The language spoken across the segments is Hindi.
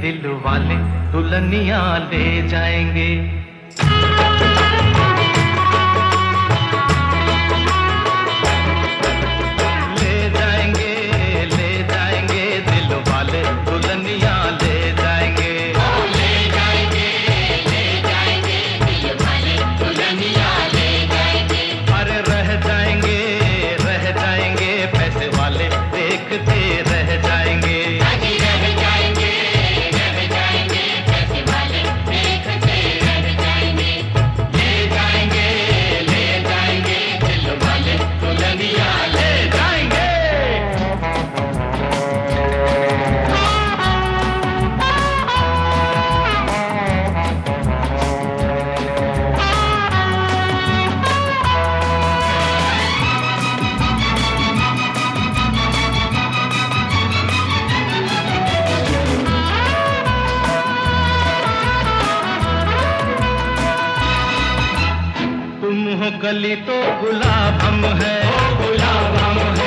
दिल वाले दुल्हनिया ले जाएँगे। तुम हो कली तो गुलाब हम है। ओ गुलाब हम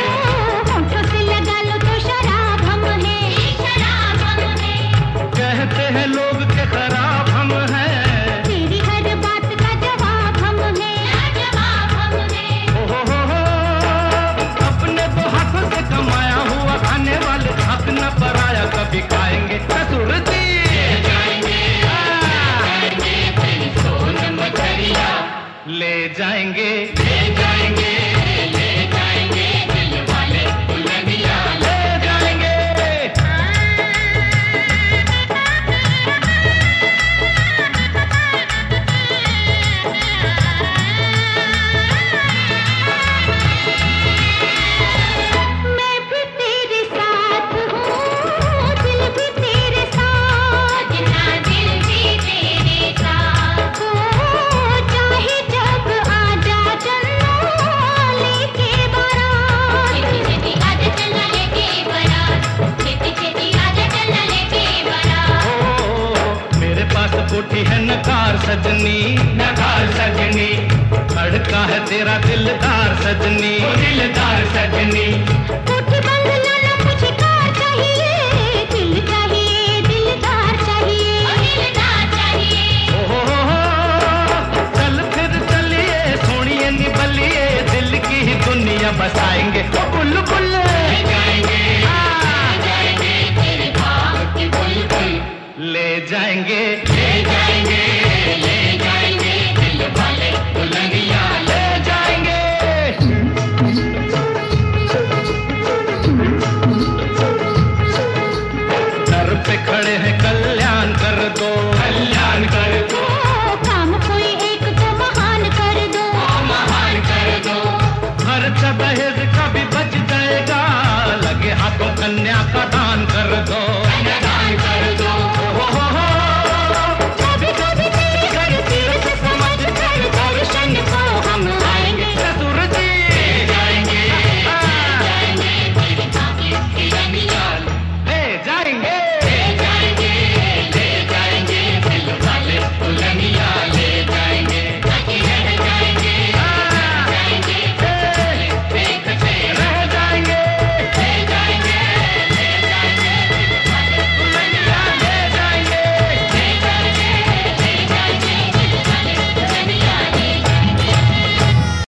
उठी है नकार सजनी नकार सजनी। अड़का है तेरा दिलदार सजनी दिलदार सजनी।